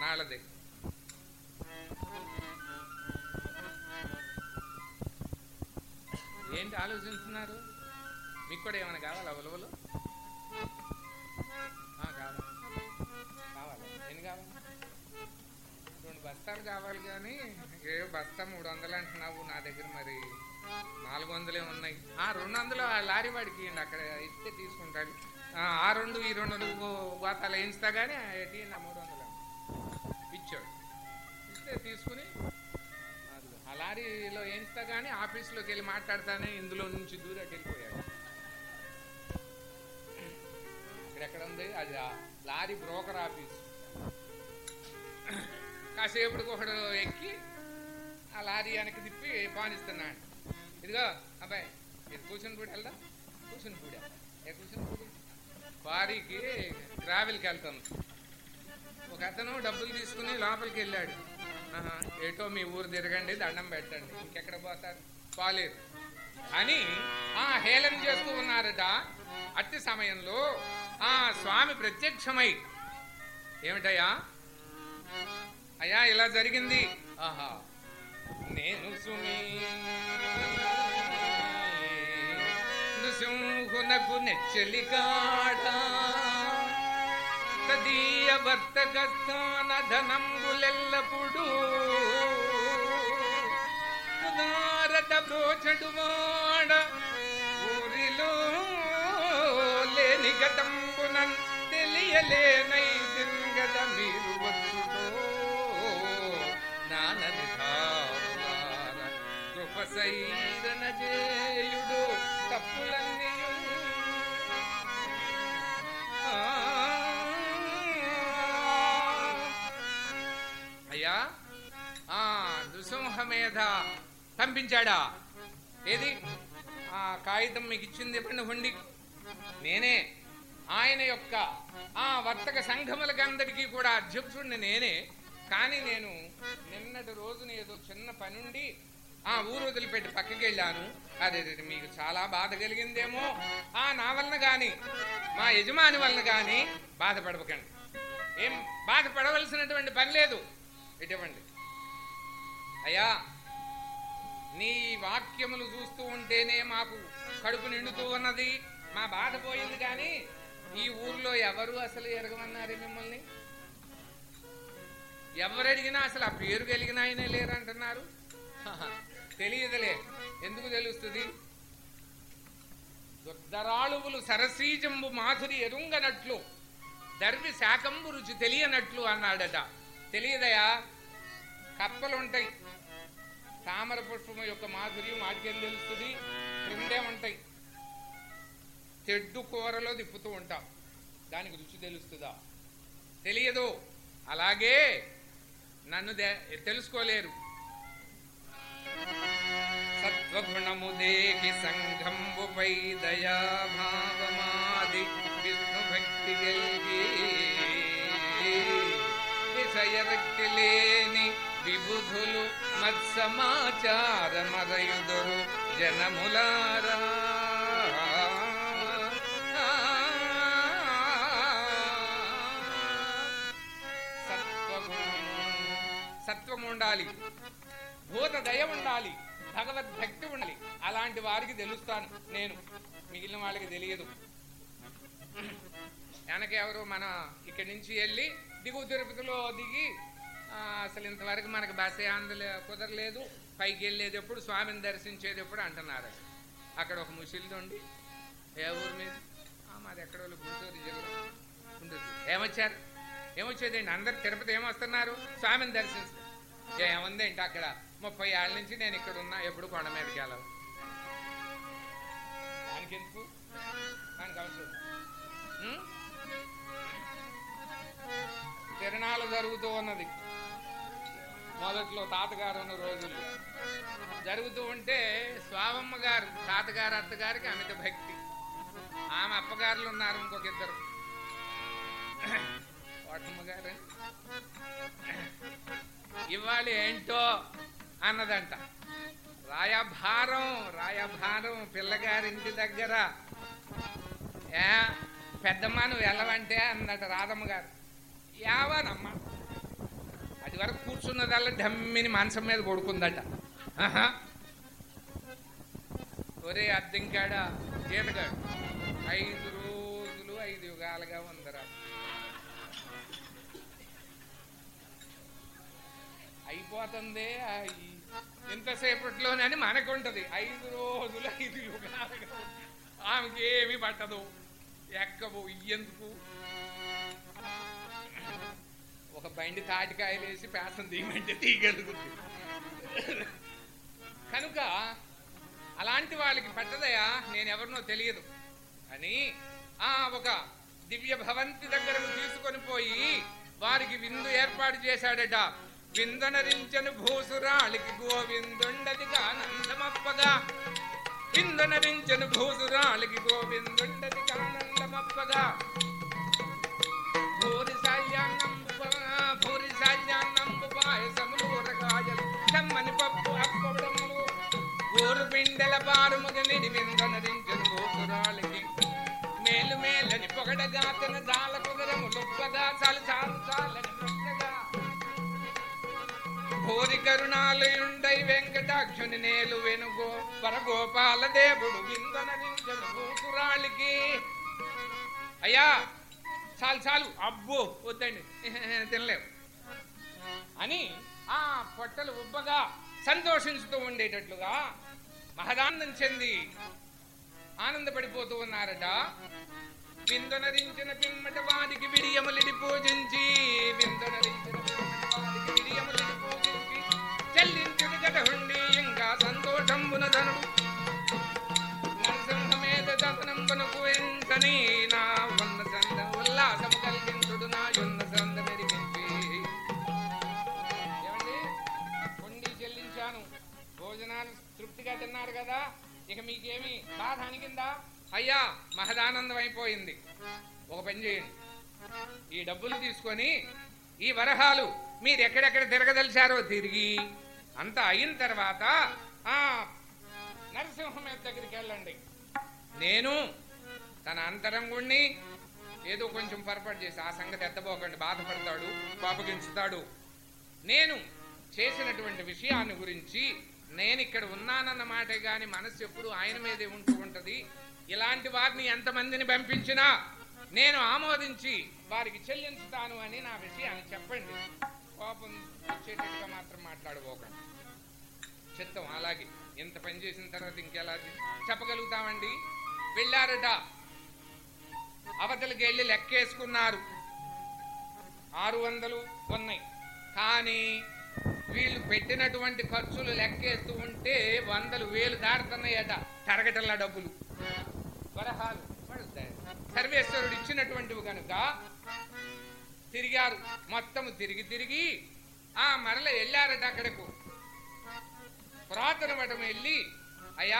ఏంటి ఆలోచిస్తున్నారు? మీకు కూడా ఏమైనా కావాలా ఉలవలు? కావాలి. కావాలి. ఎన్ని కావాలి? రెండు బస్తాలు కావాలి కానీ ఏ బస్తా మూడు వందలు అంటున్నావు నా దగ్గర మరి? నాలుగు వందలే ఉన్నాయి. ఆ రెండు వందలు ఆ లారీ వాడికి ఇవ్వండి అక్కడ ఇస్తే తీసుకుంటాడు. ఆ, రెండు ఈ రెండు వందలు గోతాలు వేయిస్తా కానీ తీయండి మూడు వందలు ఇచ్చాడు. ఇస్తే తీసుకుని ఆ లారీలో వేయిస్తా కానీ ఆఫీస్లోకి వెళ్ళి మాట్లాడతానే ఇందులో నుంచి దూరం వెళ్ళిపోయాడు. ఇక్కడ ఎక్కడ ఉంది? అది లారీ బ్రోకర్ ఆఫీస్. కాసేపటికి ఒకడు ఎక్కి ఆ లారీ వెనక్కి తిప్పి పానిస్తున్నాడు ఇదిగో అబ్బాయి మీరు కూర్చుని పూడి వెళ్దాం. కూర్చుని పూడా. ఏ కూర్చుని పూడి? క్వారీకి ట్రావెల్కి వెళ్తాం ఒక అతను డబ్బులు తీసుకుని లోపలికి వెళ్ళాడు. ఏటో మీ ఊరు తిరగండి దండం పెట్టండి. ఇంకెక్కడ పోతారు? పోలేదు. అని ఆ హేళన చేస్తూ ఉన్నారట. అట్టి సమయంలో ఆ స్వామి ప్రత్యక్షమై ఏమిటయ్యా? అయ్యా ఇలా జరిగింది. ఆహా. నేను సుమి. నృసింహునకు నెచ్చలి కాడా తదీయ వర్తక స్థాన ధనంబులెల్లప్పుడు. ఉదారత బ్రోచడు వాడ ఊరిలో లేని గతంబునన్ తెలియలేనై తిరగద మీరు వచ్చు కృపసైరన చేయుడు అయ్యా ఆ నృసింహ మీద పంపించాడా ఏది? ఆ కాగితం మీకు ఇచ్చింది ఎప్పుడు హుండి నేనే. ఆయన యొక్క ఆ వర్తక సంఘములకందరికీ కూడా అధ్యక్షుడిని నేనే. కానీ నేను నిన్నటి రోజున ఏదో చిన్న పనుండి ఆ ఊరు వదిలిపెట్టి పక్కకి వెళ్ళాను. అదే మీకు చాలా బాధ కలిగిందేమో. ఆ నా వలన కానీ మా యజమాని వలన కానీ బాధపడకండి ఏం బాధపడవలసినటువంటి పని లేదు. ఇటువంటి. అయ్యా నీ వాక్యములు చూస్తూ ఉంటేనే మాకు కడుపు నిండుతూ ఉన్నది. మా బాధ పోయింది కానీ ఈ ఊర్లో ఎవరు అసలు ఎరగమన్నారు మిమ్మల్ని? ఎవరు అడిగినా అసలు ఆ పేరు కలిగిన ఆయనే లేరంటున్నారు. హహ, తెలియదులే. ఎందుకు తెలుస్తుంది? దుర్ధరాళువులు సరసీజంబు మాధురి ఎరుంగనట్లు దర్వి శాకంబు రుచి తెలియనట్లు అన్నాడట. తెలియదయా? కప్పలు ఉంటాయి తామర పుష్పము యొక్క మాధుర్యం వాటికేం తెలుస్తుంది? క్రిందే ఉంటాయి. తెడ్డు కూరలో తిప్పుతూ ఉంటాం. దానికి రుచి తెలుస్తుందా? తెలియదు. అలాగే నన్ను దే- తెలుసుకోలేరు. సత్వగుణము దేహి సంఘంబుపై దయాభావమాది విష్ణు భక్తి గెలిగి విషయ వ్యక్తి లేని విబుధులు మత్సమాచారమరయుదురు జనములారా. సత్వము ఉండాలి. భూత దయ ఉండాలి భగవద్భక్తి ఉండాలి. అలాంటి వారికి తెలుస్తాను. నేను మిగిలిన వాళ్ళకి తెలియదు. వెనక ఎవరు మన ఇక్కడి నుంచి వెళ్ళి దిగువ తిరుపతిలో దిగి అసలు ఇంతవరకు మనకు బస అందలే కుదరలేదు. పైకి వెళ్ళేది ఎప్పుడు స్వామిని దర్శించేది ఎప్పుడు అంటున్నారు అక్కడ. ఒక ముసిలిది ఉండి ఏ ఊరు మీద? మాది ఎక్కడో గుంటూరు జిల్లా. గుంటూరు ఏమొచ్చారు? ఏమొచ్చేదండి? అందరు తిరుపతి ఏమొస్తున్నారు? స్వామిని దర్శించారు ఏముందేంటి అక్కడ? ముప్పై ఏళ్ళ నుంచి నేను ఇక్కడ ఉన్నా ఎప్పుడు కొండ మీదకి వెళ్ళాలి దానికి ఎందుకు? దానికి అవసరం. తిరణాలు జరుగుతూ ఉన్నది. మొదట్లో తాతగారు ఉన్న రోజుల్లో. జరుగుతూ ఉంటే స్వామమ్మ గారు తాతగారు అత్తగారికి అమిత భక్తి. ఆమె అప్పగారులు ఉన్నారు ఇంకొక ఇద్దరు. వాటమ్మగారు గారు. ఇవాళ ఏంటో? అన్నదంట. రాయభారం రాయభారం పిల్లగారింటి దగ్గర. ఏ పెద్దమ్మ నువ్వు వెళ్ళవంటే అన్నట రాధమ్మ గారు. యావనమ్మ అది వరకు కూర్చున్నదల్లా ఢమ్మిని మాంసం మీద కొడుకుందట ఒరే అద్దెంకాడ జీతగాడు ఐదు రోజులు ఐదు యుగాలుగా ఉందరా. అయిపోతుంది ఇంతసేపట్లోనని మనకుంటది. ఐదు రోజులు ఐదు యుగాలుగా ఆమెకి ఏమి పట్టదు. ఎక్కవు ఇయ్యందుకు. ఒక బండి తాటికాయలు వేసి పేసం తీయమంటే తీయగలుగుతుంది కనుక అలాంటి వాళ్ళకి పట్టదయా? నేనెవరినో తెలియదు. అని ఆ ఒక దివ్య భవంతి దగ్గరకు తీసుకొని పోయి వారికి విందు ఏర్పాటు చేశాడట. విందనరించను భూసురాళికి గోవిందుండది ఆనందమప్పగా విందనరించను భూసురాళికి గోవిందుండది ఆనందమప్పగా భూరి సాయాన్నంబు భూరి సాయాన్నంబు పాయసములు ఊరగాయలు కమ్మని పప్పు అప్పడములు ఊరు పిండెల పారుముగనిడి విందనరించను భూసురాళికి. మేలు మేలని పొగడగా తన జాల కుదరములొప్పగా చాలు చాలు చాలని భూరి కరుణాలయుండై వెంకటాక్షుని నేలు వెనుగో పరగోపాల దేవుడు విందనరించను అయ్యా చాలు చాలు. అబ్బో వద్దండి. తినలేవు అని ఆ పొట్టలు ఉబ్బగా సంతోషించుతూ ఉండేటట్లుగా మహదానందం చెంది ఆనందపడిపోతూ ఉన్నారట. విందనరించిన పిమ్మట వారికి విడియములిడి పూజించి విందనరించిన సంతోషంబున ధనుడు నరసింహమేద దతనంబనకు ఎంతని నా వంద సంద ఉల్లాసము కలిగించుడు నా యొన్న సంద మెరిగించి ఏమండి? కొండి చెల్లించాను. భోజనాలు తృప్తిగా తిన్నారు కదా? ఇక మీకేమి బాధ అనిగిందా? అయ్యా మహదానందం అయిపోయింది ఒక పని చేయండి. ఈ డబ్బులు తీసుకొని ఈ వరహాలు మీరు ఎక్కడెక్కడ తిరగదలిచారో తిరిగి అంతా అయిన తర్వాత ఆ నరసింహం దగ్గరికి వెళ్ళండి. నేను తన అంతరంగుణ్ణి ఏదో కొంచెం పొరపాటు చేసి ఆ సంగతి ఎత్తబోకండి బాధపడతాడు పాపగించుతాడు నేను చేసినటువంటి విషయాన్ని గురించి నేను ఇక్కడ ఉన్నానన్న మాటే గాని మనసు ఎప్పుడు ఆయన మీదే ఉంటూ ఉంటది. ఇలాంటి వారిని ఎంతమందిని పంపించినా నేను ఆమోదించి వారికి చెల్లించుతాను అని నా విషయాన్ని చెప్పండి. కోపం వచ్చేటట్టుగా మాత్రం మాట్లాడబోకండి. చిత్తం అలాగే. ఇంత పని చేసిన తర్వాత ఇంకెలా చెప్పగలుగుతామండి? వెళ్ళారట. అవతలకి వెళ్ళి లెక్కేసుకున్నారు. ఆరు వందలు ఉన్నాయి. కానీ వీళ్ళు పెట్టినటువంటి ఖర్చులు లెక్కేస్తూ ఉంటే వందలు వేలు దాడుతున్నాయట తరగటల్లా డబ్బులు. వరహాలు సర్వేశ్వరుడు ఇచ్చినటువంటివి కనుక తిరిగారు. మొత్తము తిరిగి తిరిగి ఆ మరల వెళ్ళారట అక్కడకు. పురాతన మఠం వెళ్ళి అయ్యా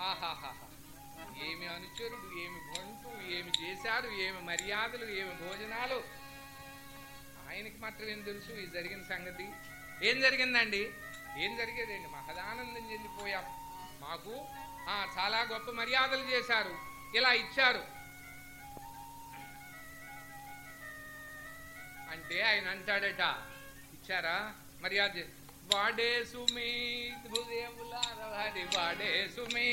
ఆహాహా ఏమి అనుచరుడు ఏమి బంటు ఏమి చేశారు ఏమి మర్యాదలు ఏమి భోజనాలు? ఆయనకి మాత్రం ఏం తెలుసు? ఇది జరిగిన సంగతి. ఏం జరిగిందండి? ఏం జరిగేదండి? మహదానందం చెందిపోయాం మాకు ఆ చాలా గొప్ప మర్యాదలు చేశారు. ఇలా ఇచ్చారు. అంటే ఆయన అంటాడట ఇచ్చారా? మర్యాద చే- వాడే సుమి భూదేవులార వాడి వాడే సుమి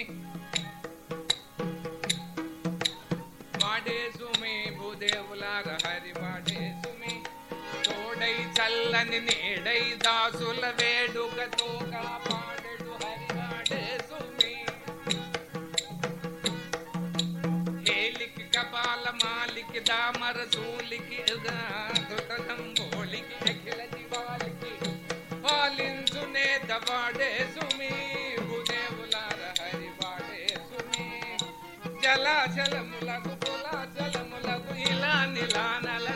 వాడే సుమి భూదేవులార హరి వాడే సుమి తోడై చల్లని నేడై దాసుల వేడుకతో కాపాడడు హరి వాడే సుమి హేలికి కపాల మాలికి దామర సూలికి ధృతంబోలికి పాలించు వాడే సుమి భూదేవులార హరి వాడే సుమి. జలాచలములకు కులాచలములకు ఇలా నిలా నల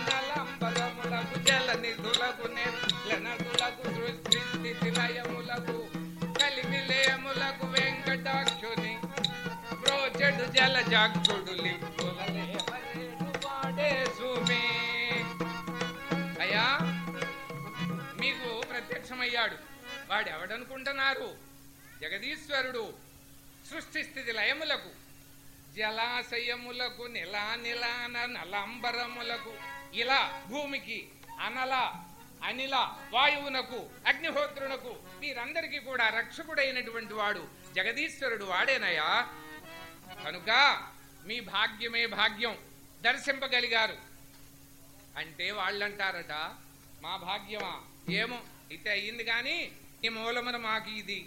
జల నిధులకు నెలనరులకు సృష్టి స్థితి లయములకు కలిమిలేములకు వెంకటాక్షుని ప్రోజడు జల జాక్షుడు లింపులలే వాడు ఎవడనుకుంటున్నారు జగదీశ్వరుడు సృష్టి స్థితి లయములకు జలాశయములకు నిలా నిలాన నలంబరములకు ఇలా భూమికి అనల అనిల వాయువునకు అగ్నిహోత్రునకు వీరందరికీ కూడా రక్షకుడైనటువంటి వాడు జగదీశ్వరుడు వాడేనయా కనుక మీ భాగ్యమే భాగ్యం దర్శింపగలిగారు. అంటే వాళ్ళంటారట మా భాగ్యమా? ఏమో అయితే అయ్యింది కానీ ఈ మూలమున మాకు ఇది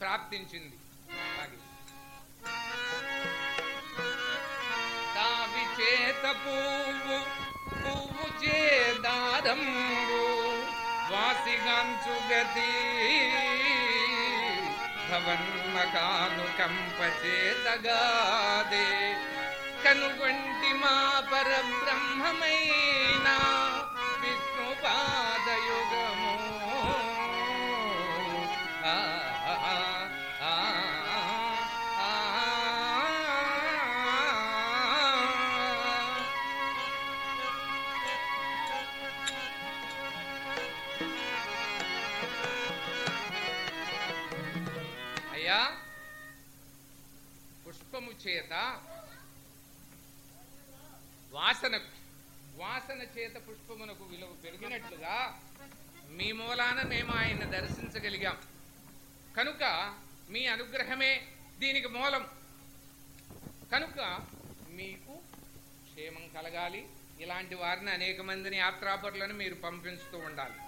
ప్రాప్తించింది అలాగే. చేత పువ్వు పువ్వు చేదారంబు వాసిగాంచు గతి భవన్మకాను కంపచేతగాదే కనుగొంటి మా పరబ్రహ్మమైనా విష్ణుపాదయు వాసనకు వాసన చేత పుష్పమునకు విలువ పెరిగినట్లుగా మీ మూలాన మేము ఆయన దర్శించగలిగాం. కనుక మీ అనుగ్రహమే దీనికి మూలం. కనుక మీకు క్షేమం కలగాలి. ఇలాంటి వారిని అనేక మందిని యాత్రాపరులను మీరు పంపించుతూ ఉండాలి.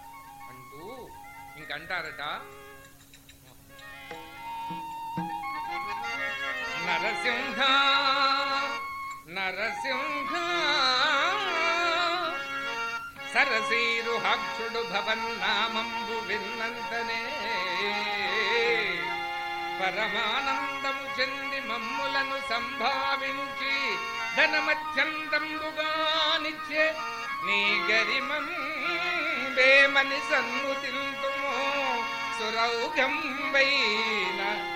అంటూ ఇంకంటారట. నరసింహ! నరసింహ. సరసీరుహాక్షుడు భవన్నామంబు విన్నంతనే. పరమానందము చెంది మమ్ములను సంభావించి ధనమత్యంతంబుగానిచ్చే నీ గరిమం వేమని సన్నుతింతుమో సురౌగంబైన నినుగోలునే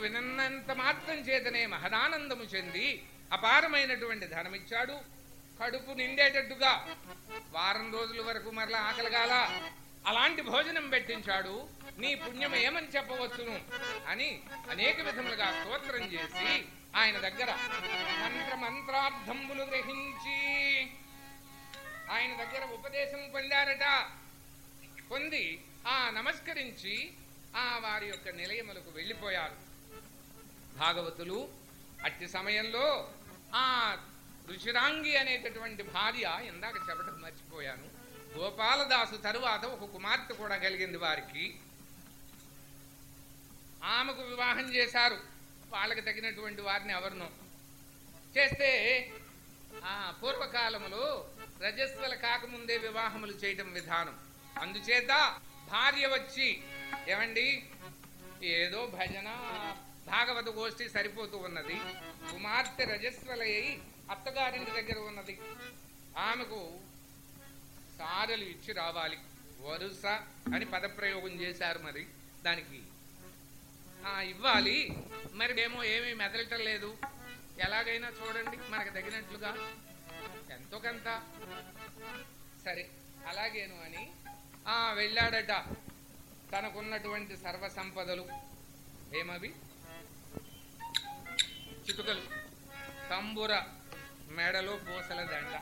వినన్నంత మాత్రం చేతనే మహదానందము చెంది అపారమైనటువంటి ధనమిచ్చాడు. కడుపు నిండేటట్టుగా వారం రోజుల వరకు మరలా ఆకలిగాల. అలాంటి భోజనం పెట్టించాడు. నీ పుణ్యం ఏమని చెప్పవచ్చును? అని అనేక విధములుగా స్తోత్రం చేసి ఆయన దగ్గర మంత్ర మంత్రార్థంబులు గ్రహించి ఆయన దగ్గర ఉపదేశం పొందారట. పొంది ఆ నమస్కరించి ఆ వారి యొక్క నిలయములకు వెళ్ళిపోయారు. భాగవతులు అట్టి సమయంలో ఆ రుచిరాంగి అనేటటువంటి భార్య ఇందాక చెప్పడం మర్చిపోయాను. గోపాలదాసు తరువాత ఒక కుమార్తె కూడా కలిగింది వారికి. ఆమెకు వివాహం చేశారు. వాళ్ళకి తగినటువంటి వారిని ఎవరినో చేస్తే ఆ పూర్వకాలములో రజస్వల కాకముందే వివాహములు చేయటం విధానం. అందుచేత భార్య వచ్చి ఏమండి? ఏదో భజన భాగవత గోష్ఠి సరిపోతూ ఉన్నది. కుమార్తె రజస్వలయ్యి అత్తగారింటి దగ్గర ఉన్నది. ఆమెకు సారలు ఇచ్చి రావాలి. వరుస అని పదప్రయోగం చేశారు మరి దానికి. ఇవ్వాలి. మరి ఏమో ఏమీ మెదలటం లేదు. ఎలాగైనా చూడండి మనకు తగినట్లుగా. ఎంతో కొంత. సరే అలాగేను అని. వెళ్ళాడట. తనకున్నటువంటి సర్వసంపదలు. ఏమవి? చిటుకలు తంబుర మెడలో పూసల దండ.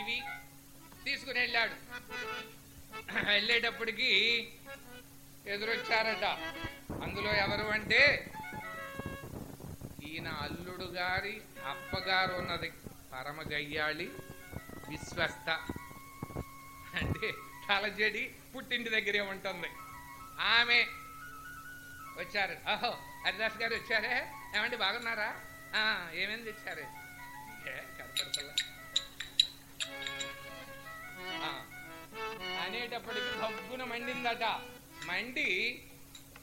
ఇవి తీసుకుని వెళ్ళాడు. వెళ్ళేటప్పటికి ఎదురొచ్చారట. అందులో ఎవరు అంటే ఈయన అల్లుడు గారి అప్పగారు ఉన్నది. పరమగయ్యాళి విశ్వస్త. అంటే తలజడి పుట్టింటి దగ్గరే ఉంటుంది. ఆమె వచ్చారు అహో హరిదాస్ గారు వచ్చారే? ఏమండి బాగున్నారా? ఏమేమి తెచ్చారే? ఏ, అనేటప్పటికి భగ్గున మండిందట. మండి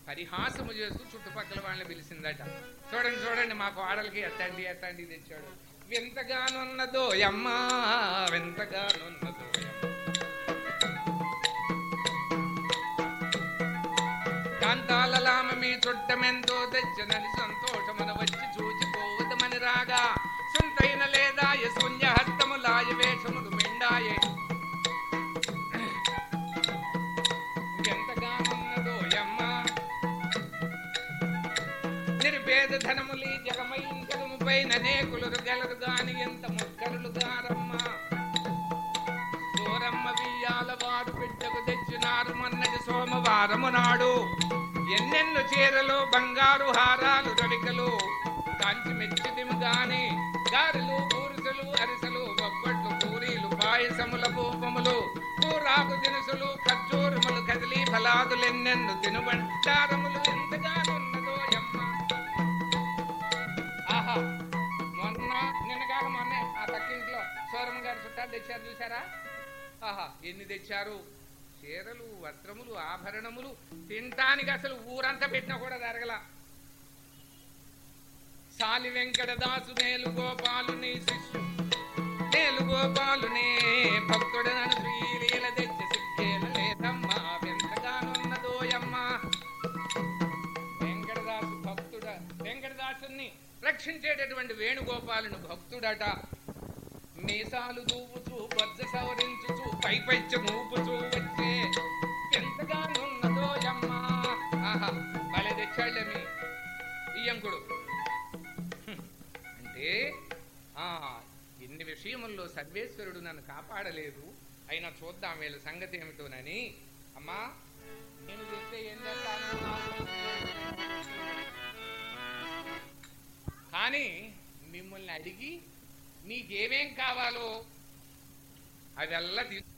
పరిహాసము చేస్తూ చుట్టుపక్కల వాళ్ళని పిలిచిందట. చూడండి చూడండి మా కోడలికి ఎత్తండి ఎత్తండి తెచ్చాడు. వింతగానున్నదో అమ్మా వింతగానున్నదో కాంతాలలామ మీ చుట్టమెంతో తెచ్చనని సంతోషమున వచ్చి చూచిపోవదమని రాగా సుంతైన లేదాయ శూన్యహస్తములాయ వేషములు మెండాయే. నిర్భేద ధనములి జగమై జగముపై ననేకులు గలరు గాని ఎంత మొక్కరులు గారమ్మా. సోమవారము నాడు ఎన్నెన్ను చీరలు బంగారు హారాలు రవికలు కాంచి మెచ్చిదిము గాని గారెలు పూరుసలు అరిసెలు బొబ్బట్లు పూరీలు పాయసముల భూపములు కూరాకు దినుసులు ఖర్జూరములు కదిలి ఫలాదులు ఎన్నెన్ను తినుబంటారములు ఎంతగానున్నదో ఎమ్మ ఆహా మొన్న నిన్న కాక మొన్నే ఆ పక్కింట్లో సోరమ్మ గారు చుట్టాలు తెచ్చారు చూసారా ఆహా ఎన్ని తెచ్చారు? చీరలు వస్త్రములు ఆభరణములు తింటానికి అసలు ఊరంతా పెట్టినా కూడా జరగల. సాలి వెంకటదాసు నేలు గోపాలుని శిష్యు. నేలు గోపాలునే భక్తుడనను శ్రీలీల తెచ్చి సిక్కేల లేదమ్మా వెంకటానున్నదోయమ్మా వెంకటదాసు భక్తుడ వెంకటదాసుని రక్షించేటటువంటి వేణుగోపాలుని భక్తుడట. మీసాలు దూపుచూ బజ్జ పై పైపైచ్చ మూపుతూ వచ్చే ఎంతగానున్నదో అమ్మా ఆహా భలే తెచ్చాళ్ళే ఇయ్యంకుడు అంటే ఆ ఇన్ని విషయముల్లో సర్వేశ్వరుడు నన్ను కాపాడలేదు. అయినా చూద్దాం వీళ్ళ సంగతి ఏమిటోనని. అమ్మా నేను చెప్తే ఏం చేస్తాను? కానీ మిమ్మల్ని అడిగి నీకేమేం కావాలో అదల్లా తీసుకు.